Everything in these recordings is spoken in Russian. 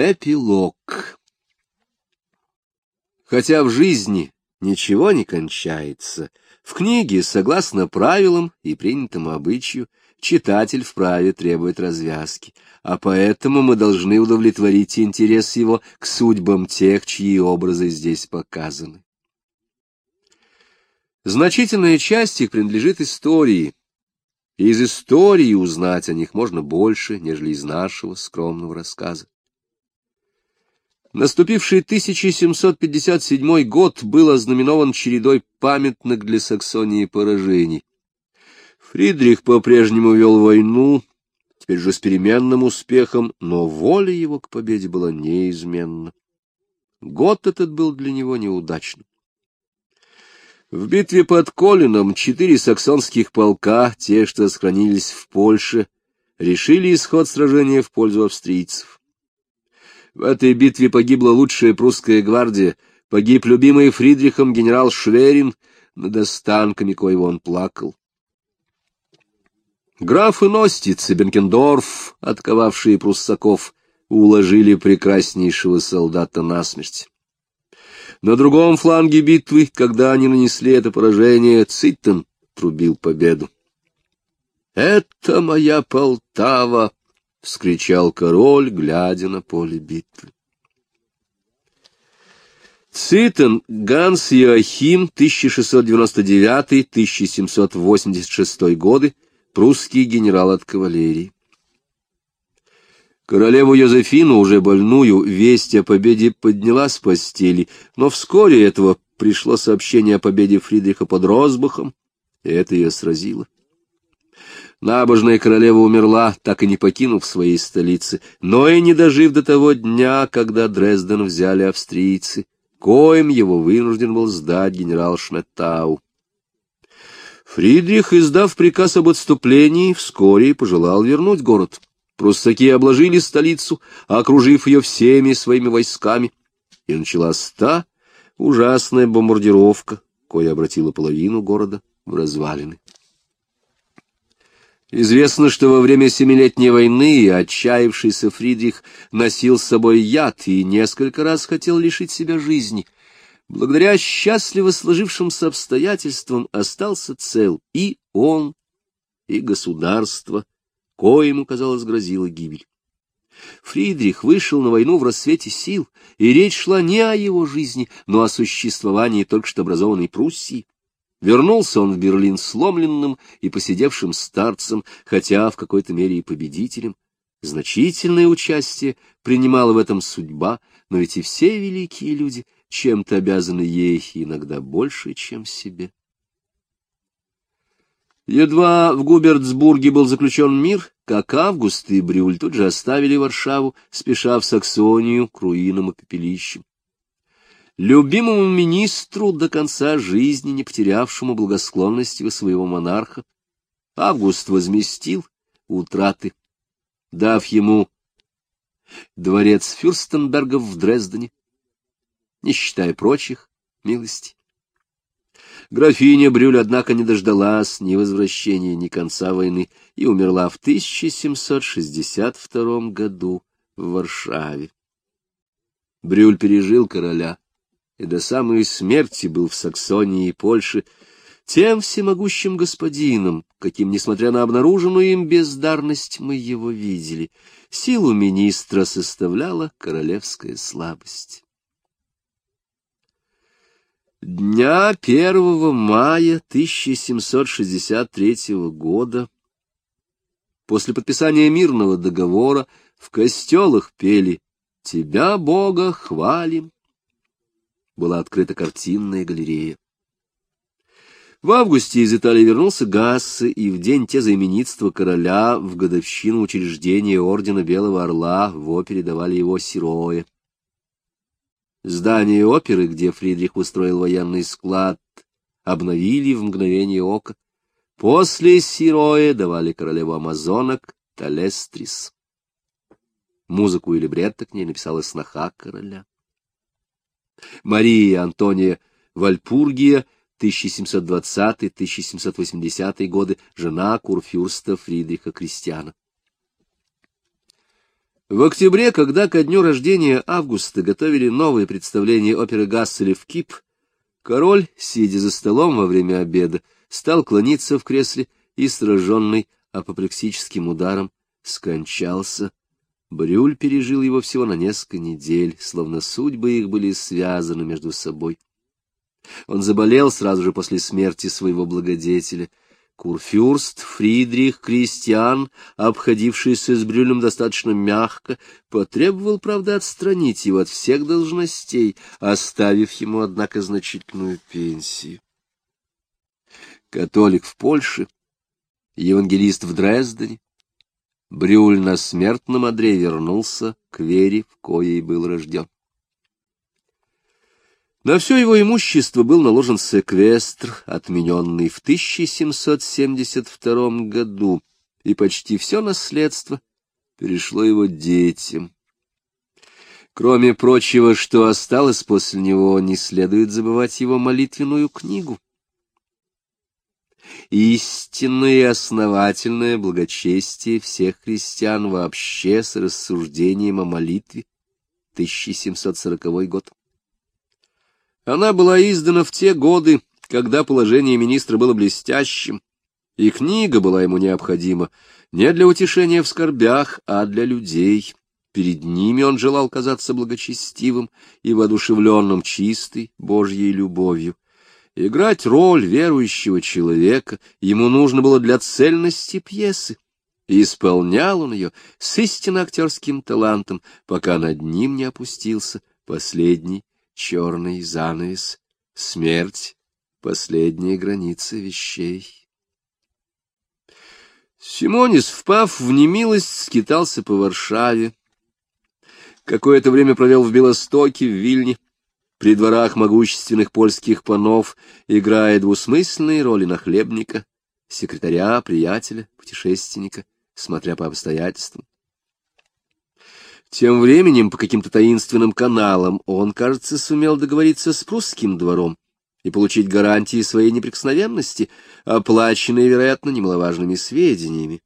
Эпилог. Хотя в жизни ничего не кончается, в книге, согласно правилам и принятому обычаю, читатель вправе требовать развязки, а поэтому мы должны удовлетворить интерес его к судьбам тех, чьи образы здесь показаны. Значительная часть их принадлежит истории, и из истории узнать о них можно больше, нежели из нашего скромного рассказа. Наступивший 1757 год был ознаменован чередой памятных для Саксонии поражений. Фридрих по-прежнему вел войну, теперь же с переменным успехом, но воля его к победе была неизменна. Год этот был для него неудачным. В битве под Колином четыре саксонских полка, те, что сохранились в Польше, решили исход сражения в пользу австрийцев. В этой битве погибла лучшая прусская гвардия, погиб любимый Фридрихом генерал Шверин, над останками коего он плакал. Граф и Ностиц и Бенкендорф, отковавшие пруссаков, уложили прекраснейшего солдата насмерть. На другом фланге битвы, когда они нанесли это поражение, Циттен трубил победу. «Это моя Полтава!» — вскричал король, глядя на поле битвы. Цитен Ганс Иоахим, 1699-1786 годы, прусский генерал от кавалерии. Королеву Йозефину, уже больную, весть о победе подняла с постели, но вскоре этого пришло сообщение о победе Фридриха под Росбахом, и это ее сразило. Набожная королева умерла, так и не покинув своей столицы, но и не дожив до того дня, когда Дрезден взяли австрийцы, коим его вынужден был сдать генерал Шметтау. Фридрих, издав приказ об отступлении, вскоре пожелал вернуть город. Пруссаки обложили столицу, окружив ее всеми своими войсками, и началась та ужасная бомбардировка, кое обратила половину города в развалины. Известно, что во время Семилетней войны отчаявшийся Фридрих носил с собой яд и несколько раз хотел лишить себя жизни. Благодаря счастливо сложившимся обстоятельствам остался цел и он, и государство, коему, казалось, грозила гибель. Фридрих вышел на войну в рассвете сил, и речь шла не о его жизни, но о существовании только что образованной Пруссии. Вернулся он в Берлин сломленным и посидевшим старцем, хотя в какой-то мере и победителем. Значительное участие принимала в этом судьба, но ведь и все великие люди чем-то обязаны ей, иногда больше, чем себе. Едва в Губертсбурге был заключен мир, как Август и Брюль тут же оставили Варшаву, спеша в Саксонию к руинам и пепелищам. Любимому министру, до конца жизни не потерявшему благосклонности своего монарха, Август возместил утраты, дав ему дворец Фюрстенбергов в Дрездене, не считая прочих милостей. Графиня Брюль, однако, не дождалась ни возвращения, ни конца войны и умерла в 1762 году в Варшаве. Брюль пережил короля и до самой смерти был в Саксонии и Польше тем всемогущим господином, каким, несмотря на обнаруженную им бездарность, мы его видели. Силу министра составляла королевская слабость. Дня 1 мая 1763 года, после подписания мирного договора, в костелах пели «Тебя, Бога, хвалим» была открыта картинная галерея. В августе из Италии вернулся Гассе, и в день тезаименитства короля в годовщину учреждения Ордена Белого Орла в опере давали его Сироя. Здание оперы, где Фридрих устроил военный склад, обновили в мгновение ока. После Сироя давали королеву амазонок Талестрис. Музыку и либретто к ней написала сноха короля. Мария Антония Вальпургия, 1720-1780 годы, жена курфюрста Фридриха Кристиана. В октябре, когда ко дню рождения Августа готовили новое представление оперы Гасселя в Кип, король, сидя за столом во время обеда, стал клониться в кресле и, сраженный апоплексическим ударом, скончался. Брюль пережил его всего на несколько недель, словно судьбы их были связаны между собой. Он заболел сразу же после смерти своего благодетеля — Курфюрст Фридрих Кристиан, обходившийся с Брюлем достаточно мягко, потребовал, правда, отстранить его от всех должностей, оставив ему, однако, значительную пенсию. Католик в Польше, евангелист в Дрездене, Брюль на смертном одре вернулся к вере, в коей был рожден. На все его имущество был наложен секвестр, отмененный в 1772 году, и почти все наследство перешло его детям. Кроме прочего, что осталось после него, не следует забывать его молитвенную книгу. Истинное и основательное благочестие всех христиан вообще с рассуждением о молитве, 1740 год. Она была издана в те годы, когда положение министра было блестящим, и книга была ему необходима не для утешения в скорбях, а для людей. Перед ними он желал казаться благочестивым и воодушевленным чистой Божьей любовью. Играть роль верующего человека ему нужно было для цельности пьесы. И исполнял он ее с истинно актерским талантом, пока над ним не опустился последний черный занавес, смерть — последняя граница вещей. Симонис, впав в немилость, скитался по Варшаве. Какое-то время провел в Белостоке, в Вильне, при дворах могущественных польских панов, играя двусмысленные роли нахлебника, секретаря, приятеля, путешественника, смотря по обстоятельствам. Тем временем, по каким-то таинственным каналам, он, кажется, сумел договориться с прусским двором и получить гарантии своей неприкосновенности, оплаченные, вероятно, немаловажными сведениями.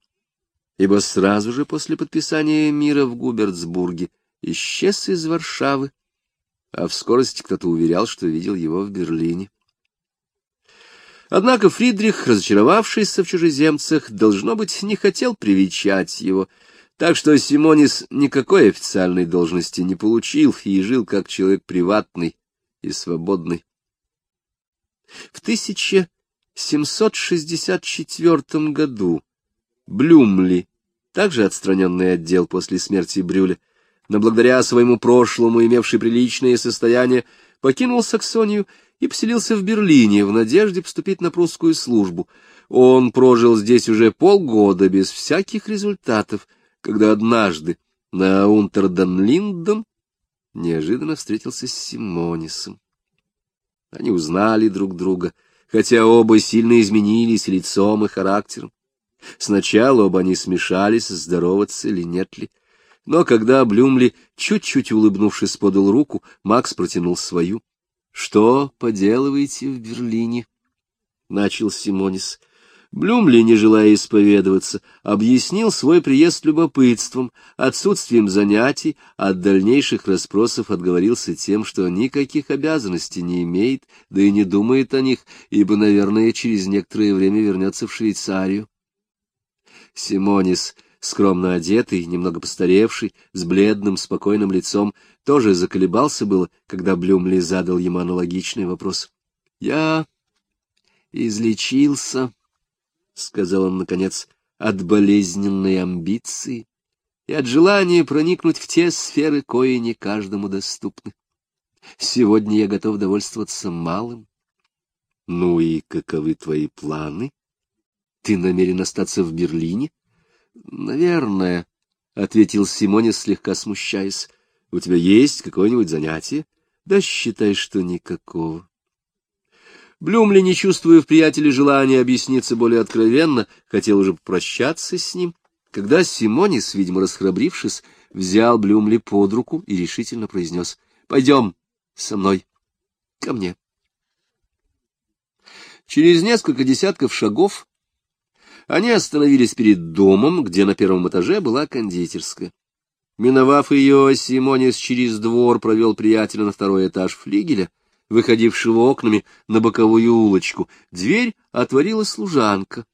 Ибо сразу же после подписания мира в Губерцбурге исчез из Варшавы, а в скорости кто-то уверял, что видел его в Берлине. Однако Фридрих, разочаровавшийся в чужеземцах, должно быть, не хотел привечать его — так что Симонис никакой официальной должности не получил и жил как человек приватный и свободный. В 1764 году Блюмли, также отстраненный отдел после смерти Брюля, но благодаря своему прошлому, имевший приличное состояние, покинул Саксонию и поселился в Берлине в надежде поступить на прусскую службу. Он прожил здесь уже полгода без всяких результатов — когда однажды на Унтерден-Линден неожиданно встретился с Симонисом. Они узнали друг друга, хотя оба сильно изменились лицом и характером. Сначала оба они смешались, здороваться или нет ли. Но когда Блюмли, чуть-чуть улыбнувшись, подал руку, Макс протянул свою. — Что поделываете в Берлине? — начал Симонис. Блюмли, не желая исповедоваться, объяснил свой приезд любопытством, отсутствием занятий, а от дальнейших расспросов отговорился тем, что никаких обязанностей не имеет, да и не думает о них, ибо, наверное, через некоторое время вернется в Швейцарию. Симонис, скромно одетый, немного постаревший, с бледным, спокойным лицом, тоже заколебался было, когда Блюмли задал ему аналогичный вопрос. — Я излечился, — сказал он, наконец, — от болезненной амбиции и от желания проникнуть в те сферы, кои не каждому доступны. Сегодня я готов довольствоваться малым. Ну и каковы твои планы? Ты намерен остаться в Берлине? Наверное, — ответил Симонис, слегка смущаясь. У тебя есть какое-нибудь занятие? Да считай, что никакого. Блюмли, не чувствуя в приятеле желания объясниться более откровенно, хотел уже попрощаться с ним, когда Симонис, видимо, расхрабрившись, взял Блюмли под руку и решительно произнес «Пойдем со мной, ко мне». Через несколько десятков шагов они остановились перед домом, где на первом этаже была кондитерская. Миновав ее, Симонис через двор провел приятеля на второй этаж флигеля, выходившего окнами на боковую улочку. Дверь отворила служанка.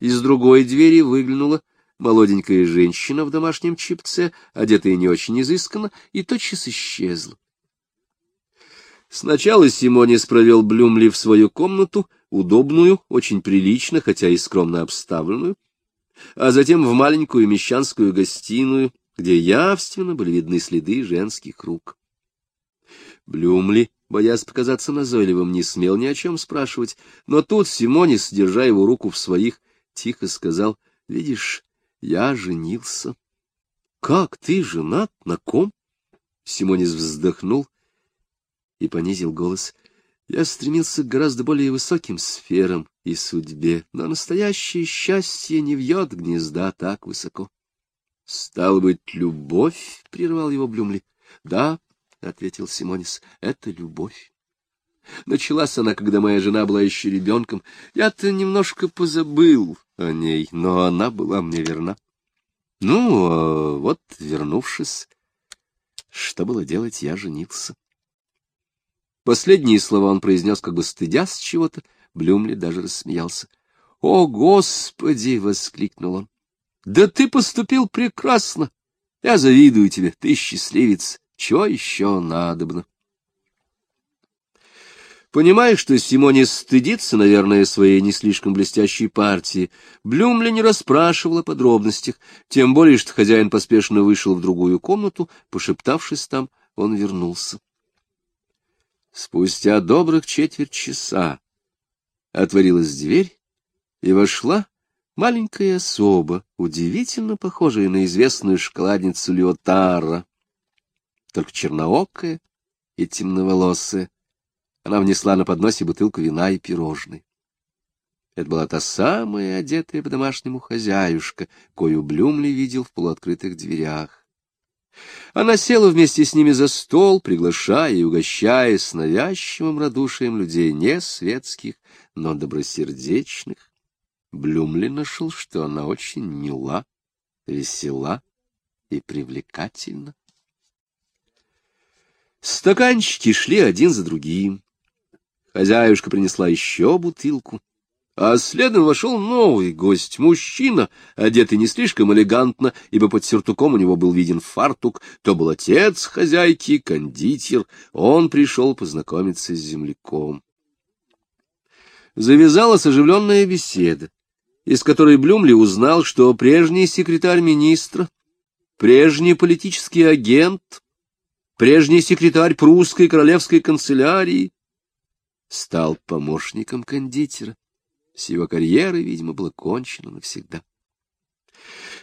Из другой двери выглянула молоденькая женщина в домашнем чипце, одетая не очень изысканно, и тотчас исчезла. Сначала Симонис провел Блюмли в свою комнату, удобную, очень прилично, хотя и скромно обставленную, а затем в маленькую мещанскую гостиную, где явственно были видны следы женских рук. Блюмли, боясь показаться назойливым, не смел ни о чем спрашивать, но тут Симонис, держа его руку в своих, тихо сказал, — Видишь, я женился. — Как ты женат? На ком? Симонис вздохнул и понизил голос. Я стремился к гораздо более высоким сферам и судьбе, но настоящее счастье не вьет гнезда так высоко. — Стало быть, любовь? — прервал его Блюмли. — Да, — ответил Симонис, — это любовь. Началась она, когда моя жена была еще ребенком. Я-то немножко позабыл о ней, но она была мне верна. Ну, а вот, вернувшись, что было делать, я женился. Последние слова он произнес, как бы стыдясь чего-то. Блюмли даже рассмеялся. — О, Господи! — воскликнул он. — Да ты поступил прекрасно! Я завидую тебе, ты счастливец. Чего еще надобно? Понимая, что Симоне стыдится, наверное, своей не слишком блестящей партии, Блюмли не расспрашивал о подробностях, тем более, что хозяин поспешно вышел в другую комнату, пошептавшись там, он вернулся. Спустя добрых четверть часа отворилась дверь, и вошла маленькая особа, удивительно похожая на известную шоколадницу Леотара, только черноокая и темноволосая, она внесла на подносе бутылку вина и пирожные. Это была та самая одетая по-домашнему хозяюшка, кою Блюмли видел в полуоткрытых дверях. Она села вместе с ними за стол, приглашая и угощая с навязчивым радушием людей не светских, но добросердечных. Блюмли нашел, что она очень мила, весела и привлекательна. Стаканчики шли один за другим. Хозяюшка принесла еще бутылку, а следом вошел новый гость, мужчина, одетый не слишком элегантно, ибо под сюртуком у него был виден фартук, то был отец хозяйки, кондитер, он пришел познакомиться с земляком. Завязалась оживленная беседа, из которой Блюмли узнал, что прежний секретарь министра, прежний политический агент, прежний секретарь прусской королевской канцелярии, стал помощником кондитера. С его карьерой, видимо, было кончено навсегда.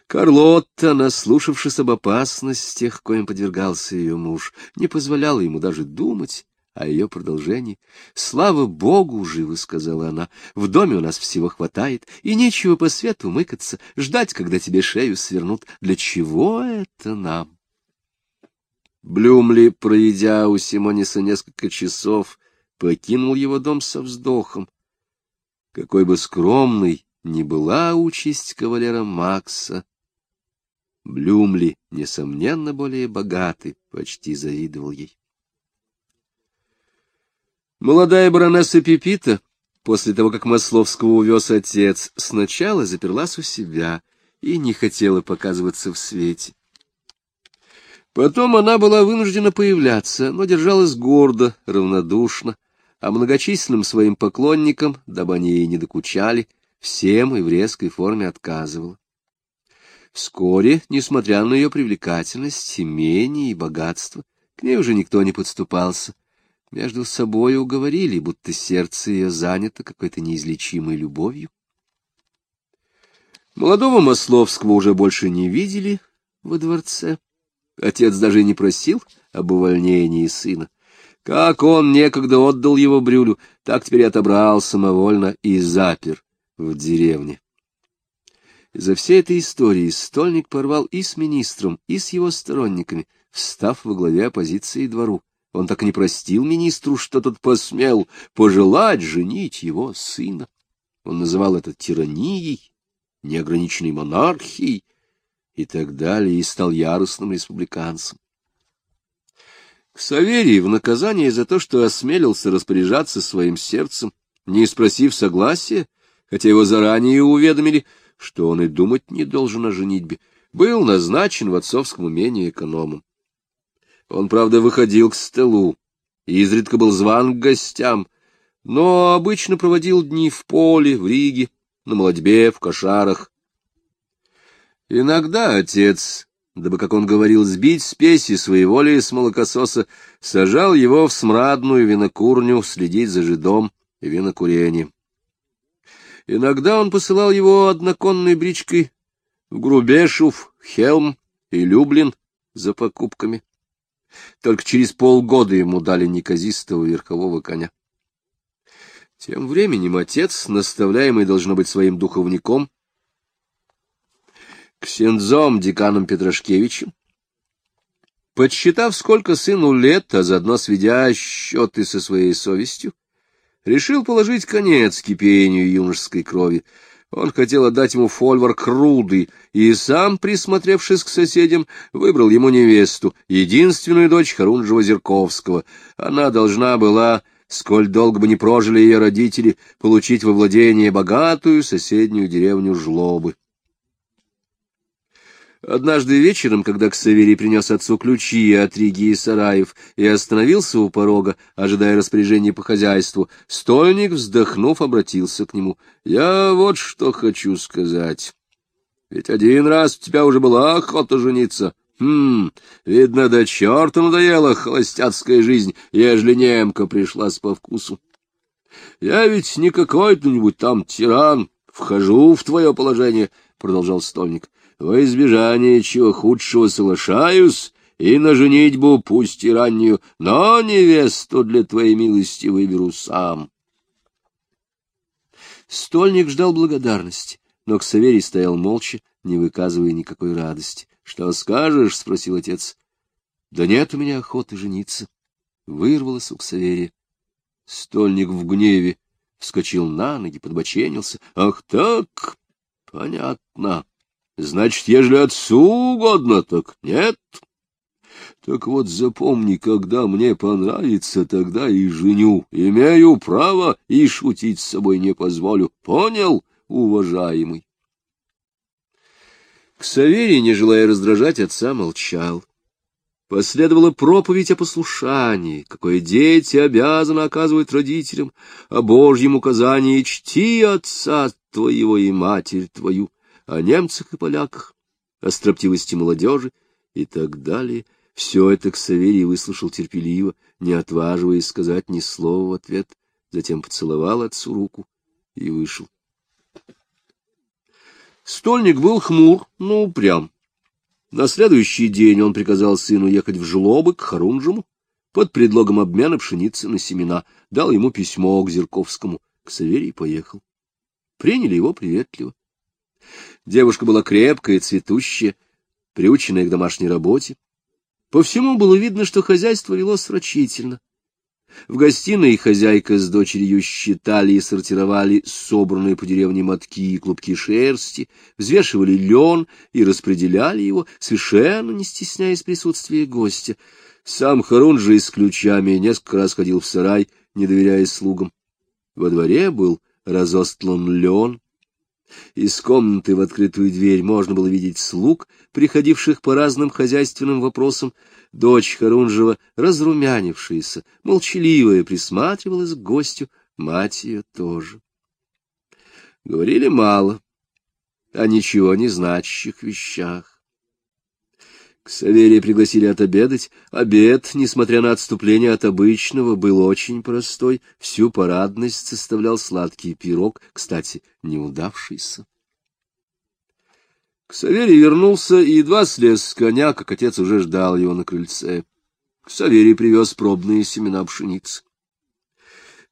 Карлотта, наслушавшись об опасностях, коим подвергался ее муж, не позволяла ему даже думать о ее продолжении. «Слава Богу!» — живо сказала она. «В доме у нас всего хватает, и нечего по свету мыкаться, ждать, когда тебе шею свернут. Для чего это нам?» Блюмли, проведя у Симониса несколько часов, покинул его дом со вздохом. Какой бы скромной ни была участь кавалера Макса, Блюмли, несомненно, более богатый, почти завидовал ей. Молодая баронесса Пепита, после того, как Масловского увез отец, сначала заперлась у себя и не хотела показываться в свете. Потом она была вынуждена появляться, но держалась гордо, равнодушно, а многочисленным своим поклонникам, дабы они ей не докучали, всем и в резкой форме отказывала. Вскоре, несмотря на ее привлекательность, имение и богатство, к ней уже никто не подступался. Между собой уговорили, будто сердце ее занято какой-то неизлечимой любовью. Молодого Масловского уже больше не видели во дворце. Отец даже не просил об увольнении сына. Как он некогда отдал его Брюлю, так теперь отобрал самовольно и запер в деревне. За всей этой историей стольник порвал и с министром, и с его сторонниками, встав во главе оппозиции двору. Он так и не простил министру, что тот посмел пожелать женить его сына. Он называл это тиранией, неограниченной монархией, и так далее, и стал яростным республиканцем. Ксаверий в наказание за то, что осмелился распоряжаться своим сердцем, не спросив согласия, хотя его заранее уведомили, что он и думать не должен о женитьбе, был назначен в отцовском умении экономом. Он, правда, выходил к столу, изредка был зван к гостям, но обычно проводил дни в поле, в Риге, на молодьбе, в кошарах. Иногда отец, дабы, как он говорил, сбить спеси своеволия с молокососа, сажал его в смрадную винокурню следить за жидом и винокурением. Иногда он посылал его одноконной бричкой в Грубешев, Хелм и Люблин за покупками. Только через полгода ему дали неказистого верхового коня. Тем временем отец, наставляемый должно быть своим духовником, ксензом деканом Петрашкевичем, подсчитав, сколько сыну лет, а заодно сведя счеты со своей совестью, решил положить конец кипению юношеской крови. Он хотел отдать ему фольварк руды, и сам, присмотревшись к соседям, выбрал ему невесту, единственную дочь Харунжева-Зерковского. Она должна была сколь долго бы не прожили ее родители, получить во владение богатую соседнюю деревню Жлобы. Однажды вечером, когда Ксаверий принес отцу ключи от Риги и Сараев и остановился у порога, ожидая распоряжения по хозяйству, стольник, вздохнув, обратился к нему. — Я вот что хочу сказать. Ведь один раз у тебя уже была охота жениться. Хм, видно, до черта надоела холостяцкая жизнь, ежели немка пришлась по вкусу. Я ведь не какой-то-нибудь там тиран, вхожу в твое положение, — продолжал стольник. Во избежание чего худшего соглашаюсь, и на женитьбу пусть и раннюю, но невесту для твоей милости выберу сам. Стольник ждал благодарности, но Ксаверий стоял молча, не выказывая никакой радости. — Что скажешь? — спросил отец. — Да нет у меня охоты жениться. Вырвалась у Ксаверия. Стольник в гневе вскочил на ноги, подбоченился. — Ах так! Понятно. Значит, ежели отцу угодно, так нет. Так вот запомни, когда мне понравится, тогда и женю. Имею право и шутить с собой не позволю. Понял, уважаемый? Ксаверий, не желая раздражать отца, молчал. Последовала проповедь о послушании, какое дети обязаны оказывать родителям, о Божьем указании «чти отца твоего и матерь твою», о немцах и поляках, о строптивости молодежи и так далее. Все это Ксаверий выслушал терпеливо, не отваживаясь сказать ни слова в ответ, затем поцеловал отцу руку и вышел. Стольник был хмур, но упрям. На следующий день он приказал сыну ехать в Жлобы к Харунжему под предлогом обмена пшеницы на семена, дал ему письмо к Зерковскому. К Саверий поехал. Приняли его приветливо. Девушка была крепкая, цветущая, приученная к домашней работе. По всему было видно, что хозяйство велось рачительно. В гостиной хозяйка с дочерью считали и сортировали собранные по деревне мотки и клубки шерсти, взвешивали лен и распределяли его, совершенно не стесняясь присутствия гостя. Сам Харун же с ключами несколько раз ходил в сарай, не доверяя слугам. Во дворе был разостлан лен. Из комнаты в открытую дверь можно было видеть слуг, приходивших по разным хозяйственным вопросам, Дочь Харунжева, разрумянившаяся, молчаливая, присматривалась к гостю, мать ее тоже. Говорили мало о ничего не значащих вещах. К Саверия пригласили отобедать. Обед, несмотря на отступление от обычного, был очень простой. Всю парадность составлял сладкий пирог, кстати, неудавшийся. Ксаверий вернулся и едва слез с коня, как отец уже ждал его на крыльце. Ксаверий привез пробные семена пшеницы.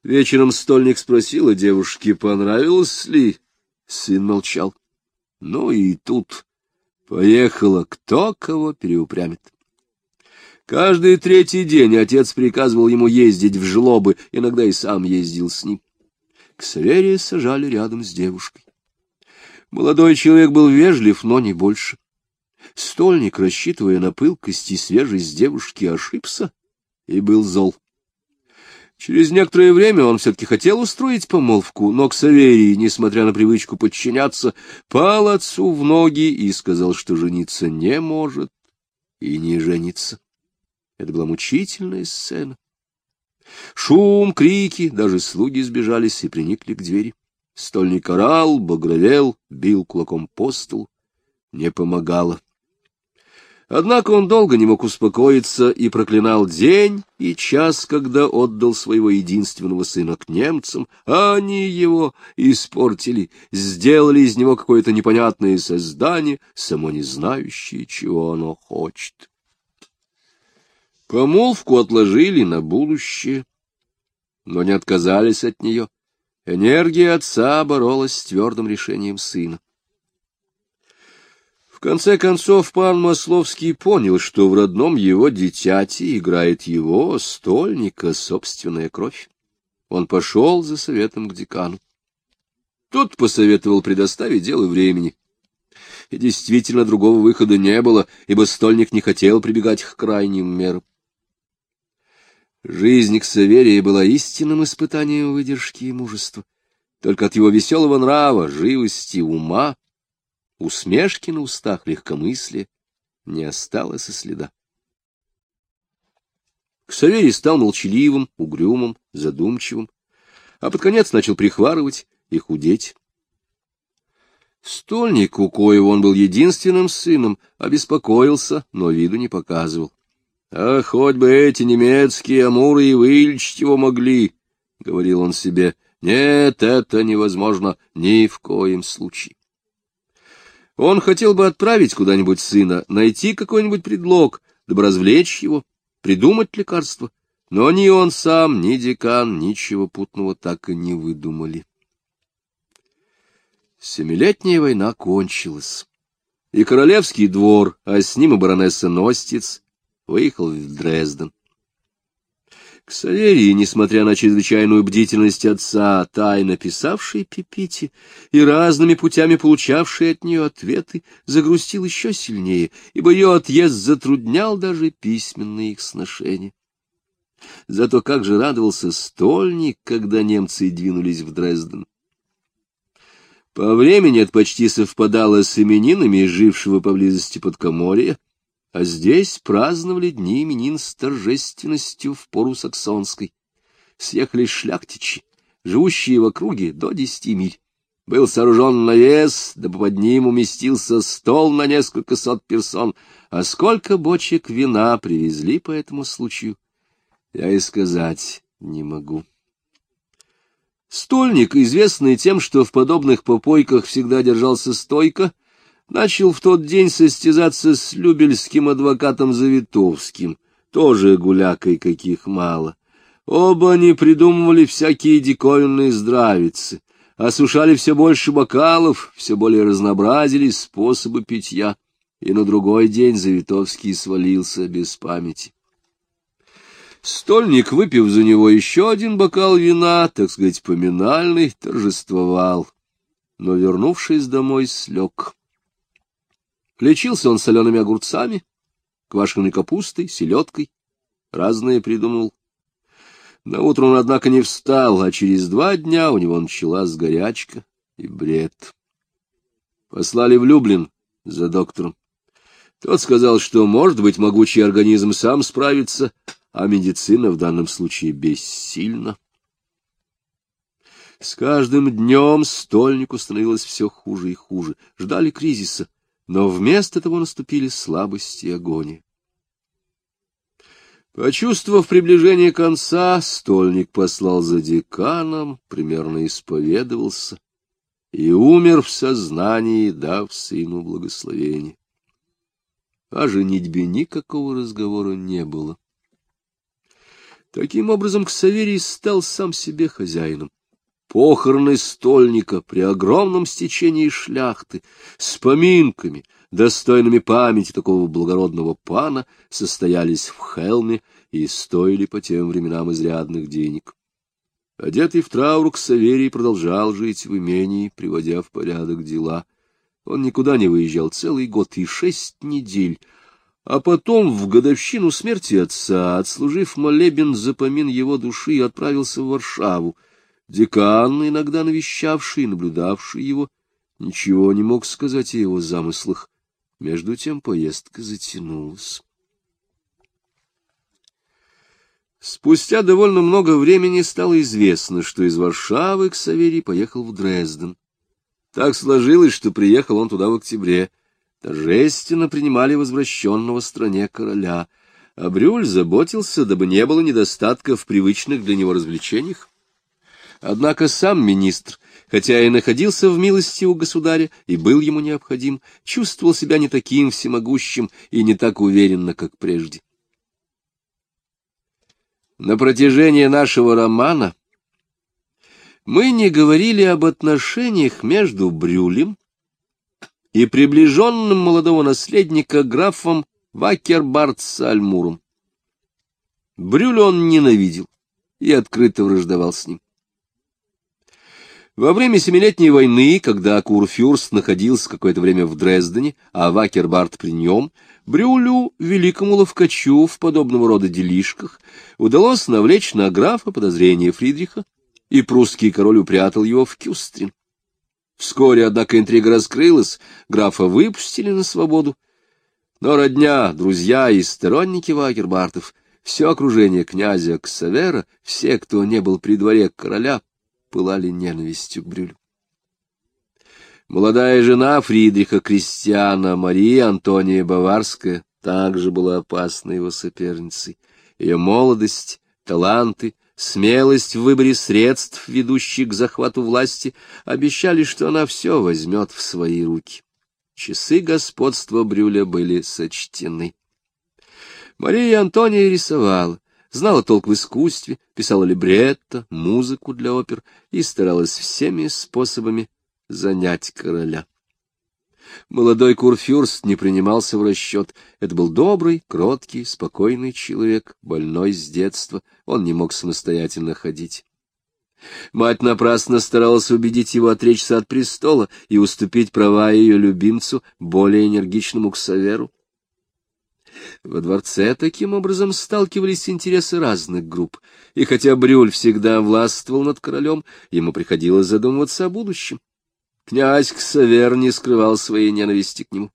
Вечером стольник спросил о девушке, понравилось ли. Сын молчал. Ну и тут поехала, кто кого переупрямит. Каждый третий день отец приказывал ему ездить в жлобы, иногда и сам ездил с ним. Ксаверия сажали рядом с девушкой. Молодой человек был вежлив, но не больше. Стольник, рассчитывая на пылкость и свежесть девушки, ошибся и был зол. Через некоторое время он все-таки хотел устроить помолвку, но Ксаверий, несмотря на привычку подчиняться, пал отцу в ноги и сказал, что жениться не может и не женится. Это была мучительная сцена. Шум, крики, даже слуги сбежались и приникли к двери. Стольник орал, багровел, бил кулаком по столу. Не помогало. Однако он долго не мог успокоиться и проклинал день и час, когда отдал своего единственного сына к немцам, а они его испортили, сделали из него какое-то непонятное создание, само не знающее, чего оно хочет. Помолвку отложили на будущее, но не отказались от нее. Энергия отца боролась с твердым решением сына. Конце концов, пан Масловский понял, что в родном его дитяти играет его, стольника, собственная кровь. Он пошел за советом к декану. Тот посоветовал предоставить дело времени. И действительно другого выхода не было, ибо стольник не хотел прибегать к крайним мерам. Жизнь Ксаверия была истинным испытанием выдержки и мужества. Только от его веселого нрава, живости, ума, усмешки на устах, легкомыслия не осталось и следа. Ксаверий стал молчаливым, угрюмым, задумчивым, а под конец начал прихварывать и худеть. Стольник, у коего он был единственным сыном, обеспокоился, но виду не показывал. А хоть бы эти немецкие амуры и вылечить его могли, — говорил он себе. Нет, это невозможно ни в коем случае. Он хотел бы отправить куда-нибудь сына, найти какой-нибудь предлог, дабы его, придумать лекарство. Но ни он сам, ни декан ничего путного так и не выдумали. Семилетняя война кончилась, и королевский двор, а с ним и баронесса Ностиц, выехал в Дрезден. Ксаверий, несмотря на чрезвычайную бдительность отца, тайно писавший Пипите и разными путями получавший от нее ответы, загрустил еще сильнее, ибо ее отъезд затруднял даже письменные их сношения. Зато как же радовался стольник, когда немцы двинулись в Дрезден. По времени это почти совпадало с именинами жившего поблизости Подкоморья, а здесь праздновали дни именин с торжественностью в пору саксонской. Съехались шляхтичи, живущие в округе до десяти миль. Был сооружен навес, да под ним уместился стол на несколько сот персон, а сколько бочек вина привезли по этому случаю, я и сказать не могу. Стольник, известный тем, что в подобных попойках всегда держался стойко, — начал в тот день состязаться с любельским адвокатом Завитовским, тоже гулякой каких мало. Оба они придумывали всякие диковинные здравицы, осушали все больше бокалов, все более разнообразили способы питья, и на другой день Завитовский свалился без памяти. Стольник, выпив за него еще один бокал вина, так сказать, поминальный, торжествовал, но, вернувшись домой, слег. Лечился он солеными огурцами, квашеной капустой, селедкой, разное придумал. Наутро он, однако, не встал, а через два дня у него началась горячка и бред. Послали в Люблин за доктором. Тот сказал, что, может быть, могучий организм сам справится, а медицина в данном случае бессильна. С каждым днем стольнику становилось все хуже и хуже. Ждали кризиса но вместо того наступили слабость и агония. Почувствовав приближение конца, стольник послал за деканом, примерно исповедовался и умер в сознании, дав сыну благословение. О женитьбе никакого разговора не было. Таким образом, Ксаверий стал сам себе хозяином похороны стольника при огромном стечении шляхты, с поминками, достойными памяти такого благородного пана, состоялись в Хелме и стоили по тем временам изрядных денег. Одетый в траур Ксаверий продолжал жить в имении, приводя в порядок дела. Он никуда не выезжал целый год и шесть недель, а потом, в годовщину смерти отца, отслужив молебен за помин его души, отправился в Варшаву. Декан, иногда навещавший и наблюдавший его, ничего не мог сказать о его замыслах. Между тем поездка затянулась. Спустя довольно много времени стало известно, что из Варшавы к Саверий поехал в Дрезден. Так сложилось, что приехал он туда в октябре. Торжественно принимали возвращенного стране короля, а Брюль заботился, дабы не было недостатка в привычных для него развлечениях. Однако сам министр, хотя и находился в милости у государя и был ему необходим, чувствовал себя не таким всемогущим и не так уверенно, как прежде. На протяжении нашего романа мы не говорили об отношениях между Брюлем и приближенным молодого наследника графом Вакербард Сальмуром. Брюль он ненавидел и открыто враждовал с ним. Во время Семилетней войны, когда Курфюрст находился какое-то время в Дрездене, а Вакербард при нем, Брюлю, великому ловкачу в подобного рода делишках, удалось навлечь на графа подозрение Фридриха, и прусский король упрятал его в Кюстрин. Вскоре, однако, интрига раскрылась, графа выпустили на свободу. Но родня, друзья и сторонники Вакербартов, все окружение князя Ксавера, все, кто не был при дворе короля, пылали ненавистью к Брюлю. Молодая жена Фридриха Кристиана, Мария Антония Баварская, также была опасной его соперницей. Ее молодость, таланты, смелость в выборе средств, ведущих к захвату власти, обещали, что она все возьмет в свои руки. Часы господства Брюля были сочтены. Мария Антония рисовала, знала толк в искусстве, писала либретто, музыку для опер и старалась всеми способами занять короля. Молодой курфюрст не принимался в расчет. Это был добрый, кроткий, спокойный человек, больной с детства. Он не мог самостоятельно ходить. Мать напрасно старалась убедить его отречься от престола и уступить права ее любимцу, более энергичному к Саверу. Во дворце таким образом сталкивались интересы разных групп, и хотя Брюль всегда властвовал над королем, ему приходилось задумываться о будущем. Князь Ксавер не скрывал своей ненависти к нему.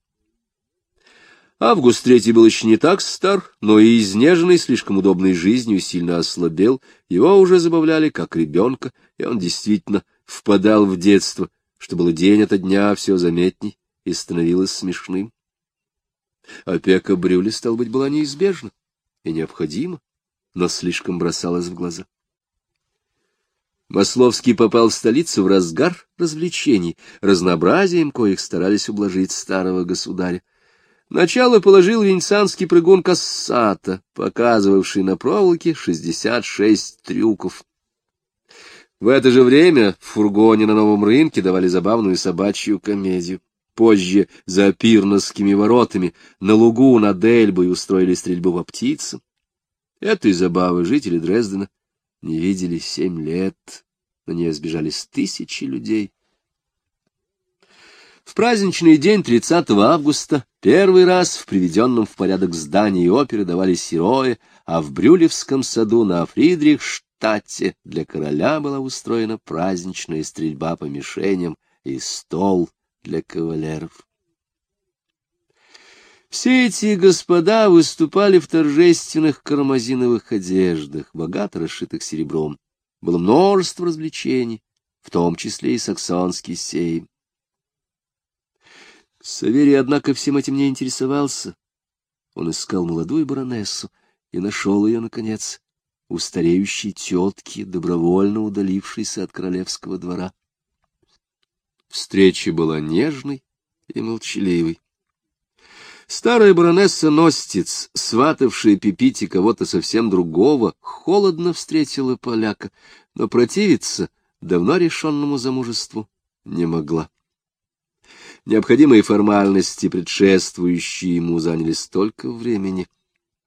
Август Третий был еще не так стар, но и изнеженный слишком удобной жизнью сильно ослабел, его уже забавляли как ребенка, и он действительно впадал в детство, что было день ото дня все заметней и становилось смешным. Опека Брюля, стал быть, была неизбежна и необходима, но слишком бросалась в глаза. Масловский попал в столицу в разгар развлечений, разнообразием коих старались ублажить старого государя. Начало положил венецианский прыгун Кассата, показывавший на проволоке шестьдесят шесть трюков. В это же время в фургоне на новом рынке давали забавную собачью комедию. Позже за пирносскими воротами на лугу над Эльбой устроили стрельбу по птицам. Этой забавы жители Дрездена не видели семь лет. На нее сбежались тысячи людей. В праздничный день 30 августа первый раз в приведенном в порядок здании оперы давали сирои, а в Брюлевском саду на Фридрихштадте для короля была устроена праздничная стрельба по мишеням и стол для кавалеров. Все эти господа выступали в торжественных кармазиновых одеждах, богато расшитых серебром. Было множество развлечений, в том числе и саксонский сейм. Саверий, однако, всем этим не интересовался. Он искал молодую баронессу и нашел ее, наконец, у стареющей тетки, добровольно удалившейся от королевского двора. Встреча была нежной и молчаливой. Старая баронесса Ностиц, сватавшая Пипите кого-то совсем другого, холодно встретила поляка, но противиться давно решенному замужеству не могла. Необходимые формальности, предшествующие ему, заняли столько времени,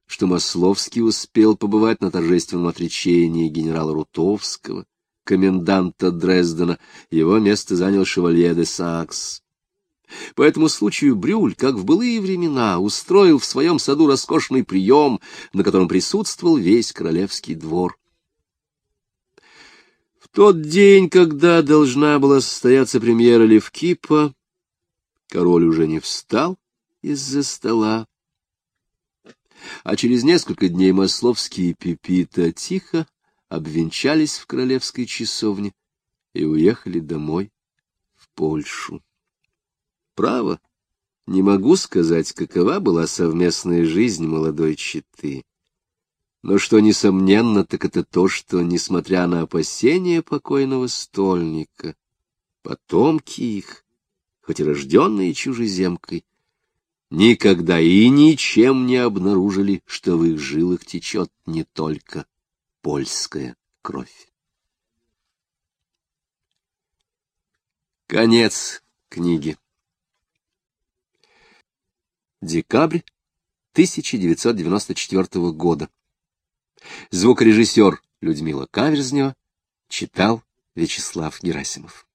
что Масловский успел побывать на торжественном отречении генерала Рутовского, коменданта Дрездена, его место занял шевалье де Сакс. По этому случаю Брюль, как в былые времена, устроил в своем саду роскошный прием, на котором присутствовал весь королевский двор. В тот день, когда должна была состояться премьера Левкипа, король уже не встал из-за стола, а через несколько дней Масловские и Пепита тихо обвенчались в королевской часовне и уехали домой, в Польшу. Право, не могу сказать, какова была совместная жизнь молодой четы. Но что несомненно, так это то, что, несмотря на опасения покойного стольника, потомки их, хоть и рожденные чужеземкой, никогда и ничем не обнаружили, что в их жилах течет не только польская кровь. Конец книги. Декабрь 1994 года. Звукорежиссер Людмила Каверзнева читал Вячеслав Герасимов.